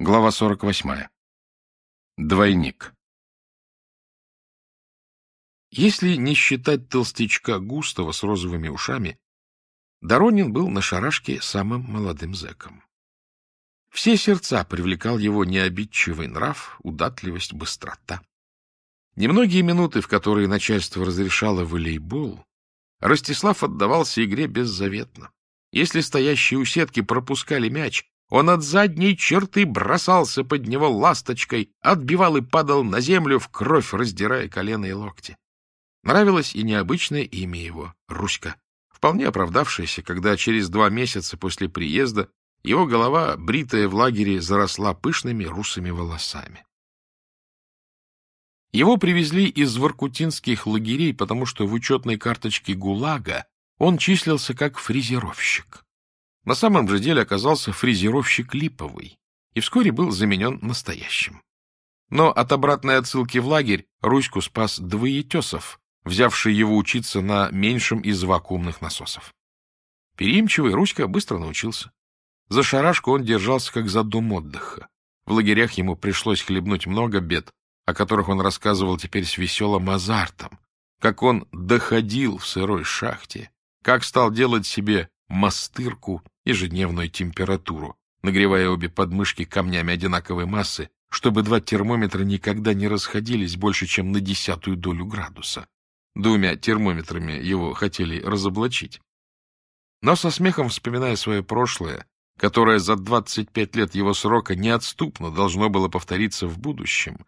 Глава 48. Двойник. Если не считать толстячка Густава с розовыми ушами, Доронин был на шарашке самым молодым зэком. Все сердца привлекал его необидчивый нрав, удатливость, быстрота. Немногие минуты, в которые начальство разрешало волейбол, Ростислав отдавался игре беззаветно. Если стоящие у сетки пропускали мяч, он от задней черты бросался под него ласточкой, отбивал и падал на землю, в кровь раздирая колено и локти. Нравилось и необычное имя его — Руська, вполне оправдавшееся, когда через два месяца после приезда его голова, бритая в лагере, заросла пышными русыми волосами. Его привезли из воркутинских лагерей, потому что в учетной карточке ГУЛАГа он числился как фрезеровщик. На самом же деле оказался фрезеровщик липовый и вскоре был заменен настоящим. Но от обратной отсылки в лагерь Руську спас двоетесов, взявший его учиться на меньшем из вакуумных насосов. Переимчивый Руська быстро научился. За шарашку он держался как за дом отдыха. В лагерях ему пришлось хлебнуть много бед, о которых он рассказывал теперь с веселым азартом, как он доходил в сырой шахте, как стал делать себе мастырку ежедневную температуру, нагревая обе подмышки камнями одинаковой массы, чтобы два термометра никогда не расходились больше, чем на десятую долю градуса. Двумя термометрами его хотели разоблачить. Но со смехом вспоминая свое прошлое, которое за 25 лет его срока неотступно должно было повториться в будущем,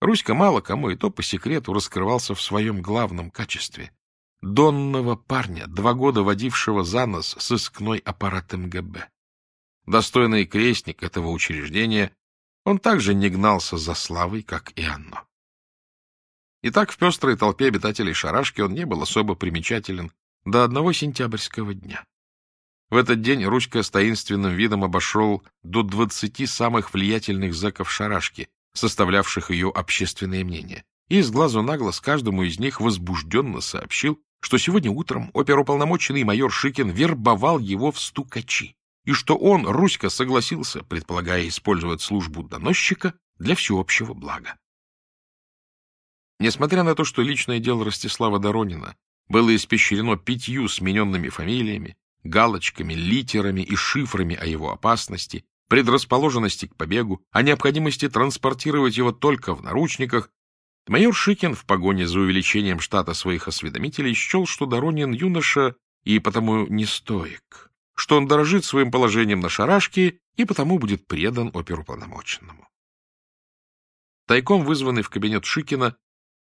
Руська мало кому и то по секрету раскрывался в своем главном качестве донного парня, два года водившего за нос сыскной аппарат МГБ. Достойный крестник этого учреждения, он также не гнался за славой, как и оно. Итак, в пестрой толпе обитателей Шарашки он не был особо примечателен до одного сентябрьского дня. В этот день Руська с таинственным видом обошел до двадцати самых влиятельных зэков Шарашки, составлявших ее общественное мнение, и с глазу на глаз каждому из них возбужденно сообщил, что сегодня утром оперуполномоченный майор Шикин вербовал его в стукачи, и что он, Руська, согласился, предполагая использовать службу доносчика для всеобщего блага. Несмотря на то, что личное дело Ростислава Доронина было испещрено пятью смененными фамилиями, галочками, литерами и шифрами о его опасности, предрасположенности к побегу, о необходимости транспортировать его только в наручниках, Майор Шикин в погоне за увеличением штата своих осведомителей счел, что Доронин юноша и потому не стоек, что он дорожит своим положением на шарашке и потому будет предан оперуполномоченному. Тайком вызванный в кабинет Шикина,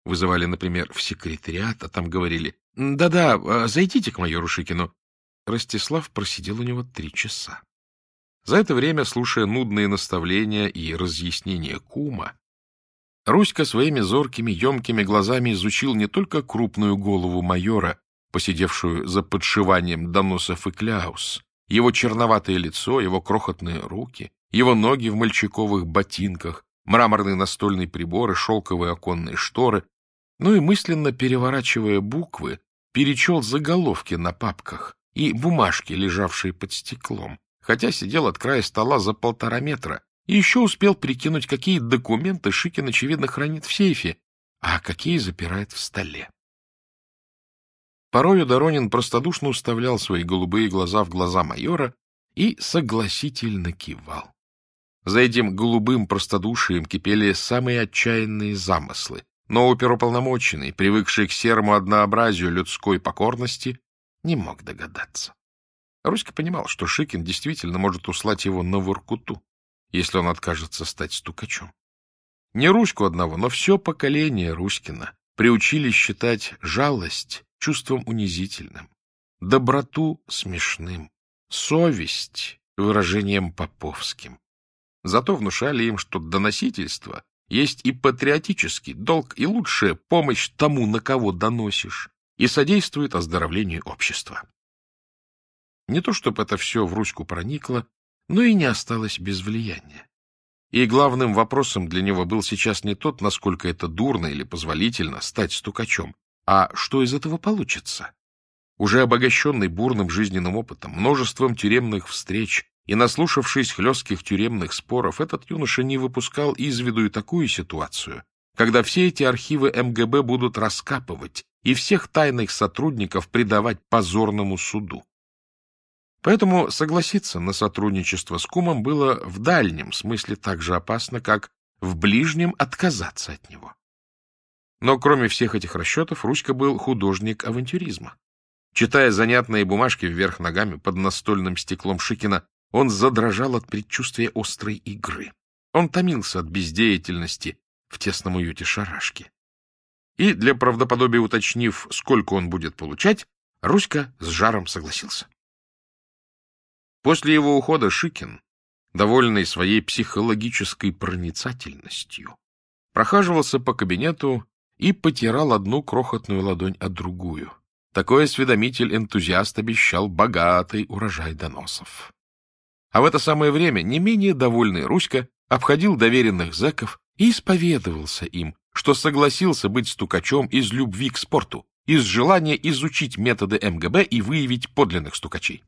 вызывали, например, в секретариат, а там говорили «Да-да, а, зайдите к майору Шикину». Ростислав просидел у него три часа. За это время, слушая нудные наставления и разъяснения кума, Руська своими зоркими, емкими глазами изучил не только крупную голову майора, посидевшую за подшиванием доносов и кляус, его черноватое лицо, его крохотные руки, его ноги в мальчиковых ботинках, мраморные настольные приборы, шелковые оконные шторы, ну и мысленно переворачивая буквы, перечел заголовки на папках и бумажки, лежавшие под стеклом, хотя сидел от края стола за полтора метра и еще успел прикинуть, какие документы Шикин, очевидно, хранит в сейфе, а какие запирает в столе. Порою Доронин простодушно уставлял свои голубые глаза в глаза майора и согласительно кивал. За этим голубым простодушием кипели самые отчаянные замыслы, но оперуполномоченный, привыкший к серому однообразию людской покорности, не мог догадаться. Руська понимал, что Шикин действительно может услать его на Воркуту, если он откажется стать стукачом. Не Руську одного, но все поколение Руськина приучили считать жалость чувством унизительным, доброту смешным, совесть выражением поповским. Зато внушали им, что доносительство есть и патриотический долг, и лучшая помощь тому, на кого доносишь, и содействует оздоровлению общества. Не то чтобы это все в Руську проникло, но и не осталось без влияния. И главным вопросом для него был сейчас не тот, насколько это дурно или позволительно стать стукачом, а что из этого получится. Уже обогащенный бурным жизненным опытом, множеством тюремных встреч, и, наслушавшись хлестких тюремных споров, этот юноша не выпускал из виду и такую ситуацию, когда все эти архивы МГБ будут раскапывать и всех тайных сотрудников предавать позорному суду. Поэтому согласиться на сотрудничество с кумом было в дальнем смысле так же опасно, как в ближнем отказаться от него. Но кроме всех этих расчетов, Руська был художник авантюризма. Читая занятные бумажки вверх ногами под настольным стеклом Шикина, он задрожал от предчувствия острой игры. Он томился от бездеятельности в тесном уюте шарашки. И, для правдоподобия уточнив, сколько он будет получать, Руська с жаром согласился. После его ухода Шикин, довольный своей психологической проницательностью, прохаживался по кабинету и потирал одну крохотную ладонь от другую. Такой осведомитель-энтузиаст обещал богатый урожай доносов. А в это самое время не менее довольный Руська обходил доверенных зэков и исповедовался им, что согласился быть стукачом из любви к спорту, из желания изучить методы МГБ и выявить подлинных стукачей.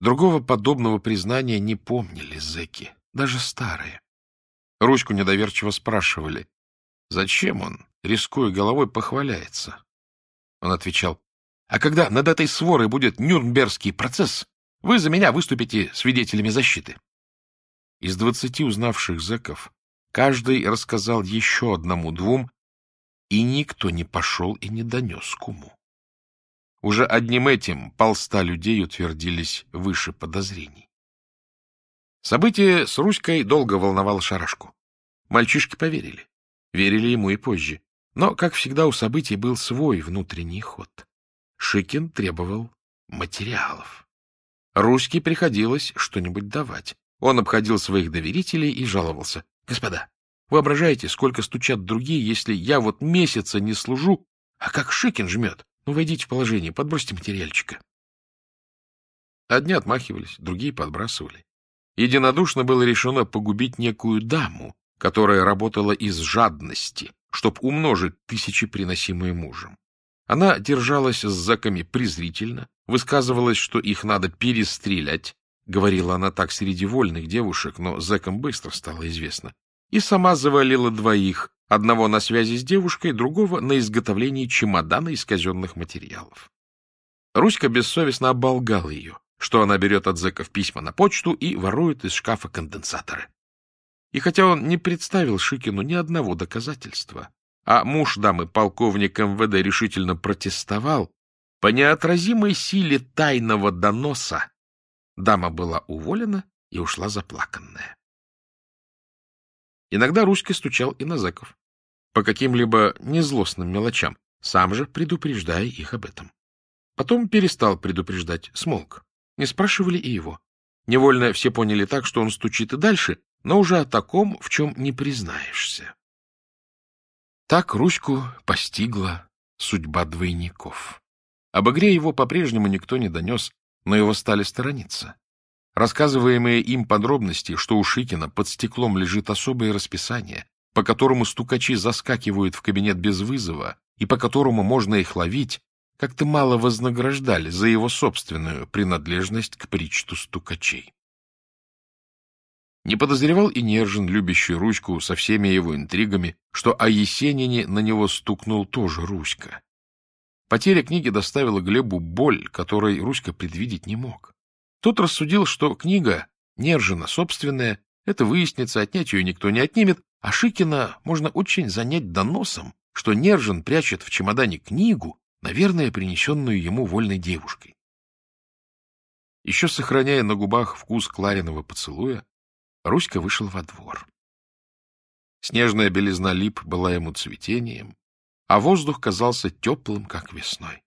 Другого подобного признания не помнили зэки, даже старые. Руську недоверчиво спрашивали, зачем он, рискуя головой, похваляется. Он отвечал, а когда над этой сворой будет Нюрнбергский процесс, вы за меня выступите свидетелями защиты. Из двадцати узнавших зэков каждый рассказал еще одному-двум, и никто не пошел и не донес куму. Уже одним этим полста людей утвердились выше подозрений. Событие с Руськой долго волновало Шарашку. Мальчишки поверили. Верили ему и позже. Но, как всегда, у событий был свой внутренний ход. Шикин требовал материалов. Русский приходилось что-нибудь давать. Он обходил своих доверителей и жаловался. — Господа, воображаете, сколько стучат другие, если я вот месяца не служу, а как Шикин жмет? Ну, войдите в положение, подбросьте материальчика. Одни отмахивались, другие подбрасывали. Единодушно было решено погубить некую даму, которая работала из жадности, чтоб умножить тысячи, приносимые мужем. Она держалась с зэками презрительно, высказывалась, что их надо перестрелять, говорила она так среди вольных девушек, но зэкам быстро стало известно, и сама завалила двоих, одного на связи с девушкой, другого на изготовлении чемодана из казенных материалов. Руська бессовестно оболгал ее, что она берет от зэков письма на почту и ворует из шкафа конденсаторы. И хотя он не представил Шикину ни одного доказательства, а муж дамы, полковник МВД, решительно протестовал, по неотразимой силе тайного доноса дама была уволена и ушла заплаканная. Иногда Руська стучал и на зэков, по каким-либо незлостным мелочам, сам же предупреждая их об этом. Потом перестал предупреждать, смолк. Не спрашивали и его. Невольно все поняли так, что он стучит и дальше, но уже о таком, в чем не признаешься. Так Руську постигла судьба двойников. Об игре его по-прежнему никто не донес, но его стали сторониться. Рассказываемые им подробности, что у Шикина под стеклом лежит особое расписание, по которому стукачи заскакивают в кабинет без вызова и по которому можно их ловить, как-то мало вознаграждали за его собственную принадлежность к причту стукачей. Не подозревал и Нержин, любящий Руську со всеми его интригами, что о Есенине на него стукнул тоже Руська. Потеря книги доставила Глебу боль, которой Руська предвидеть не мог. Тот рассудил, что книга Нержина собственная, это выяснится, отнять ее никто не отнимет, а Шикина можно очень занять доносом, что Нержин прячет в чемодане книгу, наверное, принесенную ему вольной девушкой. Еще сохраняя на губах вкус Клариного поцелуя, Руська вышел во двор. Снежная белизна лип была ему цветением, а воздух казался теплым, как весной.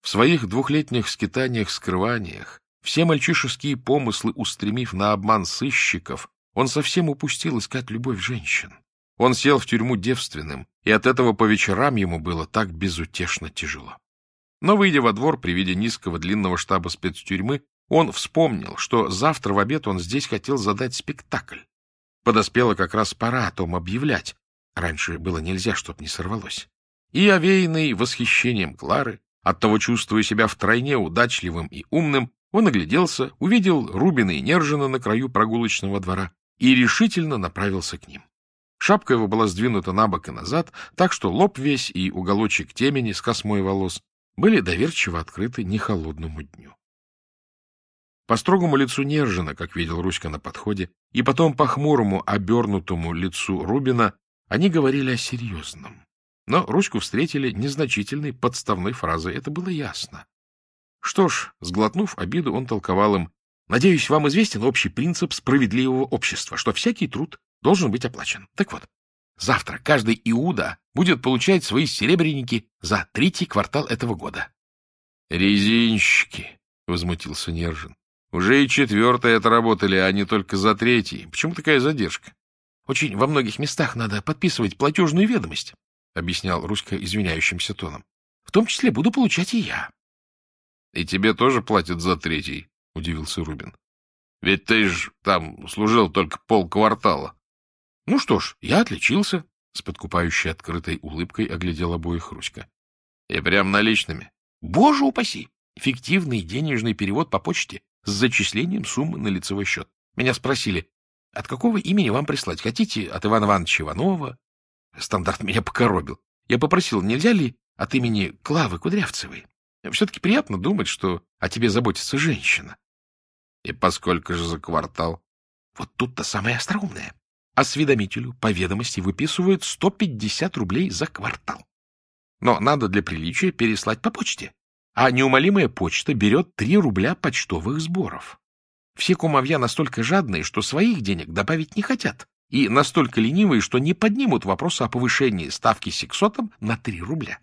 В своих двухлетних скитаниях-скрываниях, все мальчишеские помыслы устремив на обман сыщиков, он совсем упустил искать любовь женщин. Он сел в тюрьму девственным, и от этого по вечерам ему было так безутешно тяжело. Но, выйдя во двор при виде низкого длинного штаба спецтюрьмы, он вспомнил, что завтра в обед он здесь хотел задать спектакль. Подоспела как раз пора о том объявлять. Раньше было нельзя, чтоб не сорвалось. И, овеянный восхищением Клары, оттого чувствуя себя втройне удачливым и умным, Он огляделся, увидел Рубина и Нержина на краю прогулочного двора и решительно направился к ним. Шапка его была сдвинута на бок и назад, так что лоб весь и уголочек темени с космой волос были доверчиво открыты нехолодному дню. По строгому лицу Нержина, как видел Руська на подходе, и потом по хмурому, обернутому лицу Рубина, они говорили о серьезном. Но Руську встретили незначительной подставной фразой, это было ясно. Что ж, сглотнув обиду, он толковал им, «Надеюсь, вам известен общий принцип справедливого общества, что всякий труд должен быть оплачен. Так вот, завтра каждый Иуда будет получать свои серебряники за третий квартал этого года. — Резинщики, — возмутился Нержин. — Уже и четвертый отработали, а не только за третий. Почему такая задержка? — Очень во многих местах надо подписывать платежную ведомость, — объяснял Руська извиняющимся тоном. — В том числе буду получать и я. — И тебе тоже платят за третий, — удивился Рубин. — Ведь ты ж там служил только полквартала. — Ну что ж, я отличился, — с подкупающей открытой улыбкой оглядел обоих Руська. — И прям наличными? — Боже упаси! Фиктивный денежный перевод по почте с зачислением суммы на лицевой счет. Меня спросили, от какого имени вам прислать? Хотите от Ивана Ивановича Иванова? Стандарт меня покоробил. Я попросил, нельзя ли от имени Клавы Кудрявцевой? Все-таки приятно думать, что о тебе заботится женщина. И поскольку же за квартал? Вот тут-то самое остроумное. Осведомителю по ведомости выписывают 150 рублей за квартал. Но надо для приличия переслать по почте. А неумолимая почта берет 3 рубля почтовых сборов. Все кумовья настолько жадные, что своих денег добавить не хотят, и настолько ленивые, что не поднимут вопрос о повышении ставки сексотом на 3 рубля.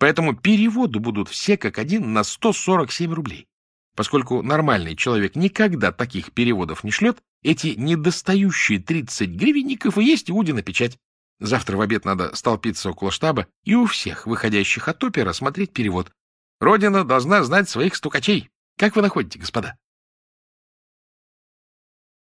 Поэтому переводы будут все как один на 147 рублей. Поскольку нормальный человек никогда таких переводов не шлет, эти недостающие 30 гривенников и есть Иудина печать. Завтра в обед надо столпиться около штаба и у всех выходящих от опера смотреть перевод. Родина должна знать своих стукачей. Как вы находите, господа?